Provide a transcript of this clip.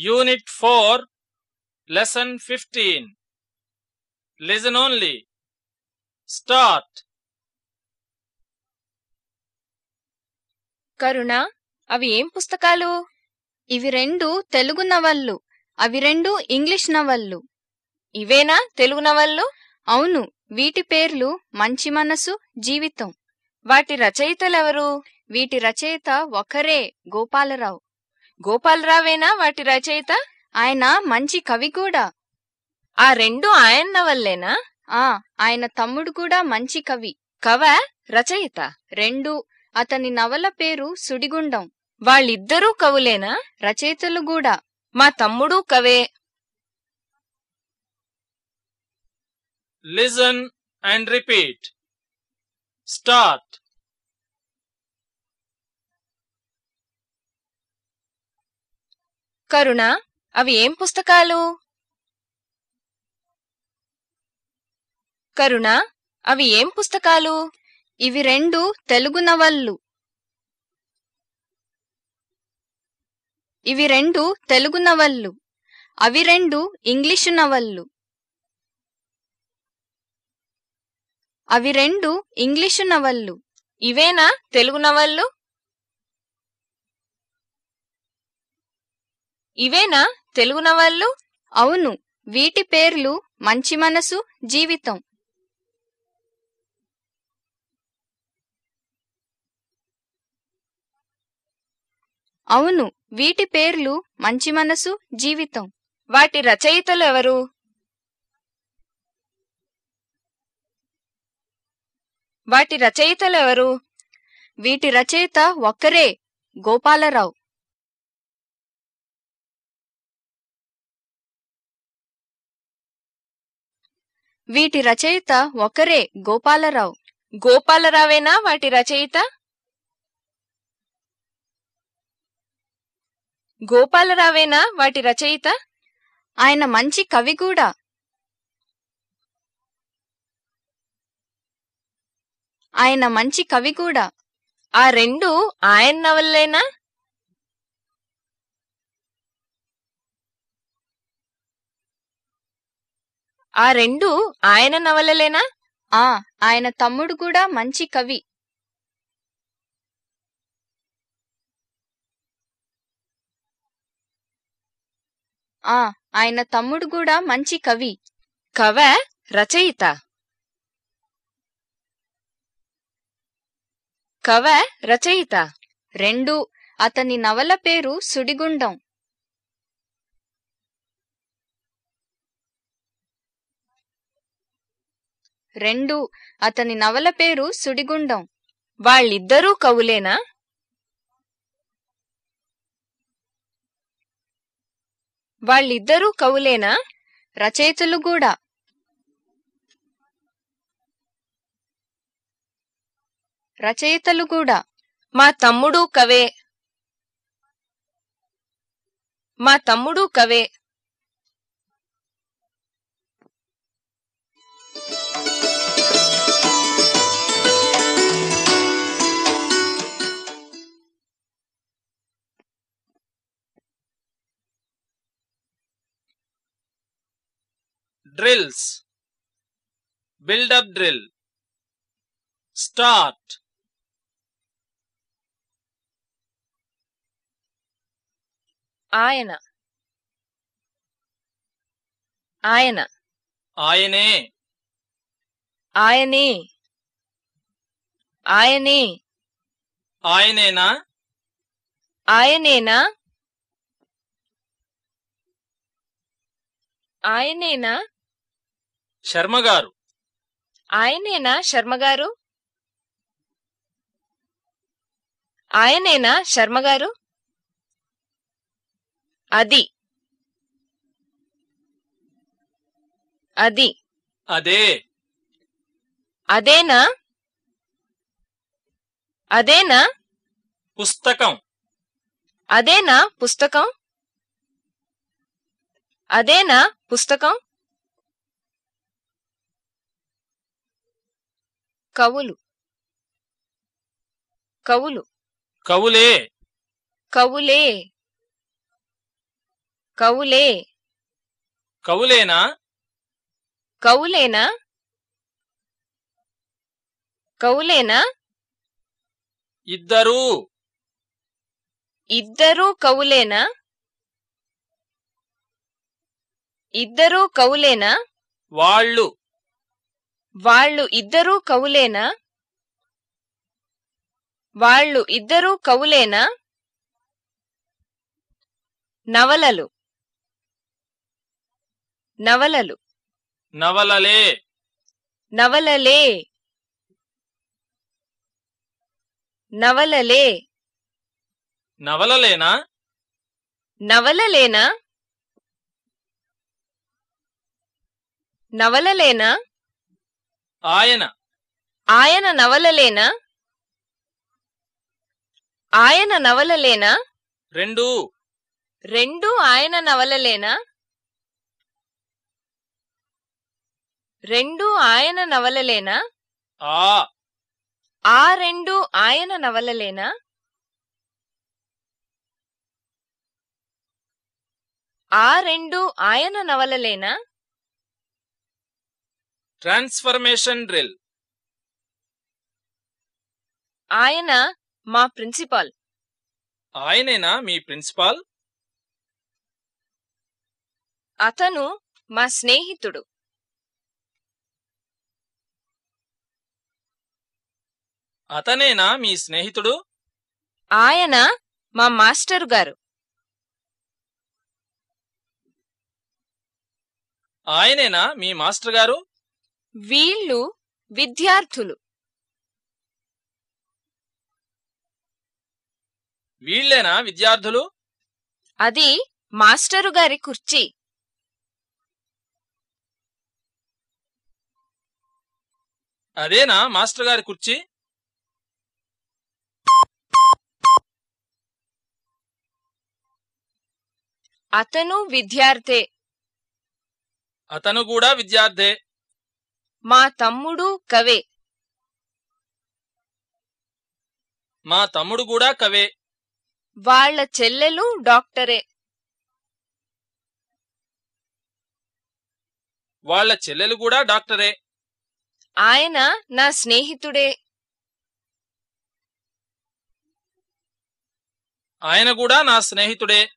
Unit 4, Lesson 15. Listen only. Start. కరుణ అవి ఏం పుస్తకాలు? ఇవి రెండు తెలుగు నవళ్ళు. అవి రెండు ఇంగ్లీష్ నవళ్ళు. ఇవేనా తెలుగు నవళ్ళు? అవును వీటి పేర్లు మంచి మనసు జీవితం. వాటి రచయితలెవరు? వీటి రచయిత ఒకరే గోపాలరావు. గోపాలరావేనా వాటి రచయిత? ఆయన మంచి కవి కూడా. ఆ రెండు ఆయన నవల్లేనా ఆ ఆయన తమ్ముడు కూడా మంచి కవి. కవ? రచయిత. రెండు అతని నవల పేరు సుడిగుండం. వాళ్ళిద్దరూ కవులేనా? రచయితలు కూడా. మా తమ్ముడు కవే. లిజన్ అండ్ రిపీట్ స్టార్ట్ కరుణ అవి ఏం పుస్తకాలు? కరుణ అవి ఏం పుస్తకాలు? ఇవి రెండు తెలుగు నవళ్ళు. ఇవి రెండు తెలుగు నవళ్ళు. అవి రెండు ఇంగ్లీషు నవళ్ళు. అవి రెండు ఇంగ్లీషు నవళ్ళు. ఇవేనా తెలుగు నవళ్ళు? ఇవేనా తెలుగు నవళ్ళు? అవును వీటి పేర్లు మంచి మనసు జీవితం. అవును వీటి పేర్లు మంచి మనసు జీవితం. వాటి రచయితలు ఎవరు? వాటి రచయితలు ఎవరు? వీటి రచయిత ఒక్కరే గోపాలరావు. వీటి రచయిత ఒకరే గోపాలరావు. గోపాలరావేనా వాటి రచయిత? గోపాలరావేనా వాటి రచయిత? ఆయన మంచి కవి కూడా. ఆయన మంచి కవి కూడా. ఆ రెండు ఆయన నవల్లేనా? ఆ రెండు ఆయన నవలలేనా? ఆ ఆయన తమ్ముడు కూడా మంచి కవి. ఆ ఆయన తమ్ముడు కూడా మంచి కవి. కవ రచయిత. కవ రచయిత. రెండు అతని నవల పేరు సుడిగుండం. రెండు. అతని నవల పేరు సుడిగుండం. వాళ్ళిద్దరూ కవులేనా? వాళ్ళిద్దరూ కవులేనా? రచయితలు కూడా రచయితలు కూడా మా తమ్ముడు కవే. మా తమ్ముడు కవే. Drills. Build up drill. Start. ఆయన ఆయన ఆయనే ఆయనే ఆయనే ఆయనేనా ఆయనేనా ఆయనేనా శర్మ గారు. ఆయనేనా శర్మగారు ఆయనేనా శర్మగారు అది. అది. అదే. అదేనా? అదేనా? పుస్తకం. అదేనా పుస్తకం? అదేనా పుస్తకం? కవులు. కవులు. కవులే. కవులే. కవులే. కవులేనా? కవులేనా? కవులేనా? ఇద్దరూ. ఇద్దరూ కవులేనా? ఇద్దరూ కవులేనా? వాళ్ళు. వాళ్ళు ఇద్దరూ కవులేనా? వాళ్ళు ఇద్దరూ కవులేనా? నవలలు. నవలలు. నవలలే. నవలలే. నవలలే. నవలలేనా? నవలలేనా? నవలలేనా? ఆయన. ఆయన నవలలేనా? ఆయన నవలలేనా? రెండు. రెండు ఆయన నవలలేనా? రెండు ఆయన నవలలేనా? ఆ. ఆ రెండు ఆయన నవలలేనా? ఆ రెండు ఆయన నవలలేనా? Transformation drill. ఆయన మా ప్రిన్సిపాల్. ఆయనేనా మీ ప్రిన్సిపాల్? అతను మా స్నేహితుడు. అతనేనా మీ స్నేహితుడు? ఆయన మా మాస్టర్ గారు. ఆయనేనా మీ మాస్టర్ గారు? వీళ్ళు విద్యార్థులు. వీళ్ళేనా విద్యార్థులు? అది మాస్టరు గారి కుర్చీ. అదేనా మాస్టర్ గారి కుర్చీ? అతను విద్యార్థే. అతను కూడా విద్యార్థే. మా తమ్ముడు కవే. మా తమ్ముడు కూడా కవే. వాళ్ళ చెల్లెలు డాక్టరే. వాళ్ళ చెల్లెలు కూడా డాక్టరే. ఆయన నా స్నేహితుడే. ఆయన కూడా నా స్నేహితుడే.